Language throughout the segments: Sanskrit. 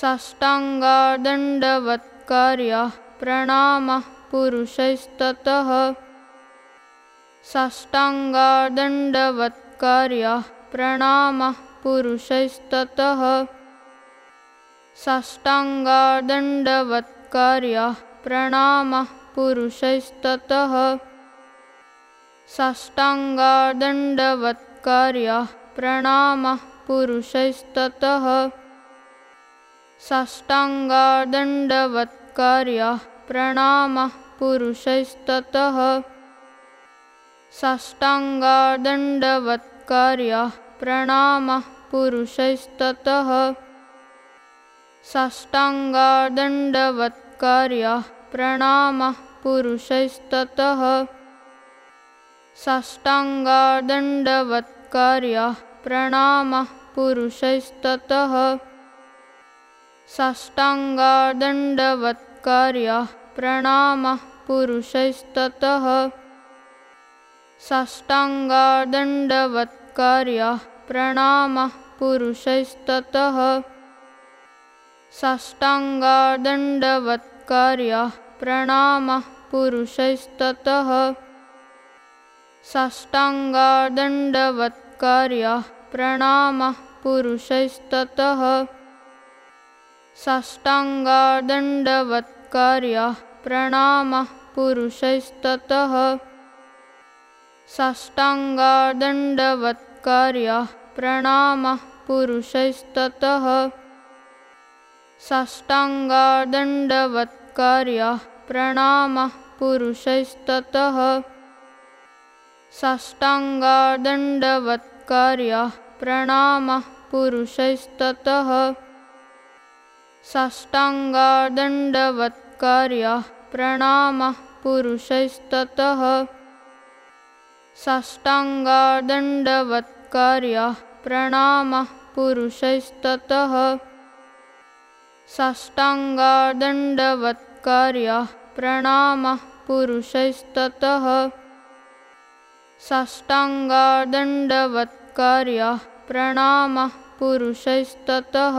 साष्टाङ्गादण्डवत्कार्यः प्रणामः पुरुषैस्ततः। साष्टाङ्गादण्डवत्कार्यः प्रणामः पुरुषैस्ततः। साष्टाङ्गादण्डवत्कार्यः प्रणामः पुरुषैस्ततः। साष्टाङ्गादण्डवत्कार्यः प्रणामः पुरुषैस्ततः साष्टाङ्गादण्डवत्कार्यः प्रणामः पुरुषैस्ततः। साष्टाङ्गादण्डवत्कार्यः प्रणामः पुरुषैस्ततः। साष्टाङ्गादण्डवत्कार्यः प्रणामः पुरुषैस्ततः। साष्टाङ्गादण्डवत्कार्यः प्रणामः पुरुषैस्ततः साष्टाङ्गादण्डवत्कार्यः प्रणामः पुरुषैस्ततः। साष्टाङ्गादण्डवत्कार्यः प्रणामः पुरुषैस्ततः। साष्टाङ्गादण्डवत्कार्यः प्रणामः पुरुषैस्ततः। साष्टाङ्गादण्डवत्कार्यः प्रणामः पुरुषैस्ततः साष्टाङ्गादण्डवत्कार्यः प्रणामः पुरुषैस्ततः। साष्टाङ्गादण्डवत्कार्यः प्रणामः पुरुषैस्ततः। साष्टाङ्गादण्डवत्कार्यः प्रणामः पुरुषैस्ततः। साष्टाङ्गादण्डवत्कार्यः प्रणामः पुरुषैस्ततः साष्टाङ्गादण्डवत्कार्यः प्रणामः पुरुषैस्ततः। साष्टाङ्गादण्डवत्कार्यः प्रणामः पुरुषैस्ततः। साष्टाङ्गादण्डवत्कार्यः प्रणामः पुरुषैस्ततः। साष्टाङ्गादण्डवत्कार्यः प्रणामः पुरुषैस्ततः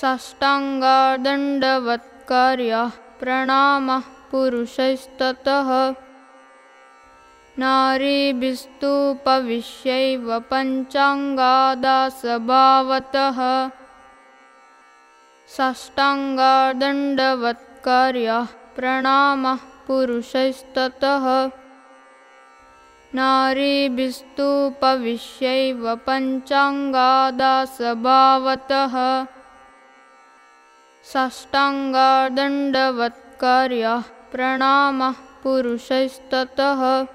साष्टाङ्गादण्डवत्कार्यः प्रणामः पुरुषैस्ततः। नारीभिस्तूपविश्यैव पञ्चाङ्गादासभावतः। साष्टाङ्गादण्डवत्कार्यः प्रणामः पुरुषैस्ततः। नारीभिस्तूपविश्यैव पञ्चाङ्गादासभावतः साष्टाङ्गादण्डवत्कार्यः प्रणामः पुरुषैस्ततः।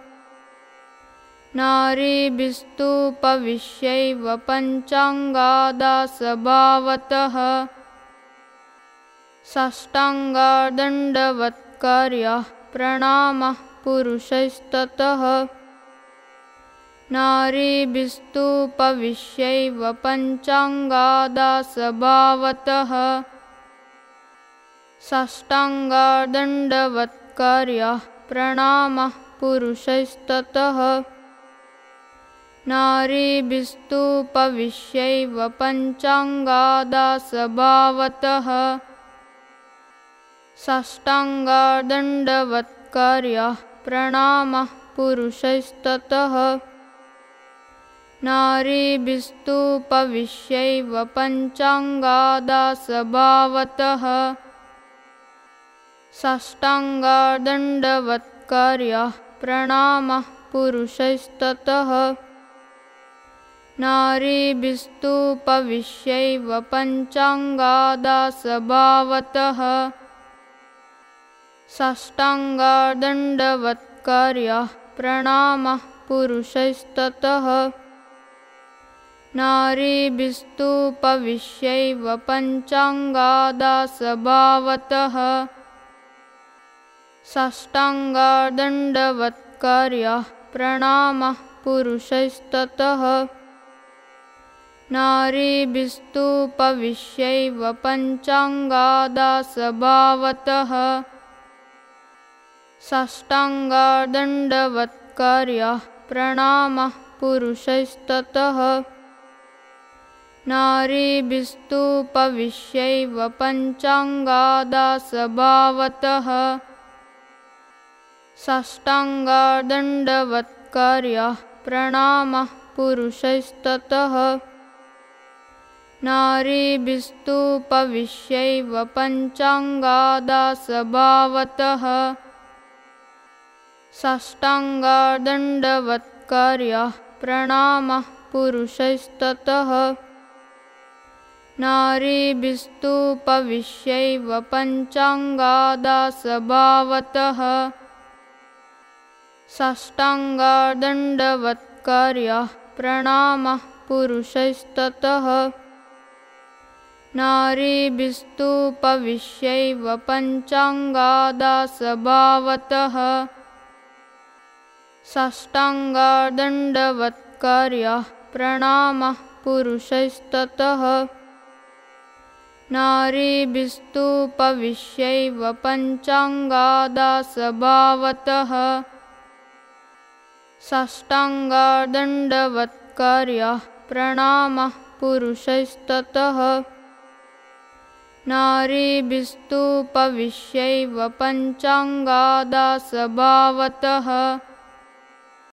नारीभिस्तूपविश्यैव पञ्चाङ्गादासभावतः। साष्टाङ्गादण्डवत्कार्यः प्रणामः पुरुषैस्ततः। नारीभिस्तूपविश्यैव पञ्चाङ्गादासभावतः साष्टाङ्गादण्डवत्कार्यः प्रणामः पुरुषैस्ततः। नारीभिस्तूपविश्यैव पञ्चाङ्गादासभावतः। साष्टाङ्गादण्डवत्कार्यः प्रणामः पुरुषैस्ततः। नारीभिस्तूपविश्यैव पञ्चाङ्गादासभावतः साष्टाङ्गादण्डवत्कार्यः प्रणामः पुरुषैस्ततः। नारीभिस्तूपविश्यैव पञ्चाङ्गादासभावतः। साष्टाङ्गादण्डवत्कार्यः प्रणामः पुरुषैस्ततः। नारीभिस्तूपविश्यैव पञ्चाङ्गादासभावतः साष्टाङ्गादण्डवत्कार्यः प्रणामः पुरुषैस्ततः। नारीभिस्तूपविश्यैव पञ्चाङ्गादासभावतः। साष्टाङ्गादण्डवत्कार्यः प्रणामः पुरुषैस्ततः। नारीभिस्तूपविश्यैव पञ्चाङ्गादासभावतः साष्टाङ्गादण्डवत्कार्यः प्रणामः पुरुषैस्ततः। नारीभिस्तूपविश्यैव पञ्चाङ्गादासभावतः। साष्टाङ्गादण्डवत्कार्यः प्रणामः पुरुषैस्ततः। नारीभिस्तूपविश्यैव पञ्चाङ्गादासभावतः साष्टाङ्गादण्डवत्कार्यः प्रणामः पुरुषैस्ततः। नारीभिस्तूपविश्यैव पञ्चाङ्गादासभावतः। साष्टाङ्गादण्डवत्कार्यः प्रणामः पुरुषैस्ततः। नारीभिस्तूपविश्यैव पञ्चाङ्गादासभावतः साष्टाङ्गादण्डवत्कार्यः प्रणामः पुरुषैस्ततः। नारीभिस्तूपविश्यैव पञ्चाङ्गादासभावतः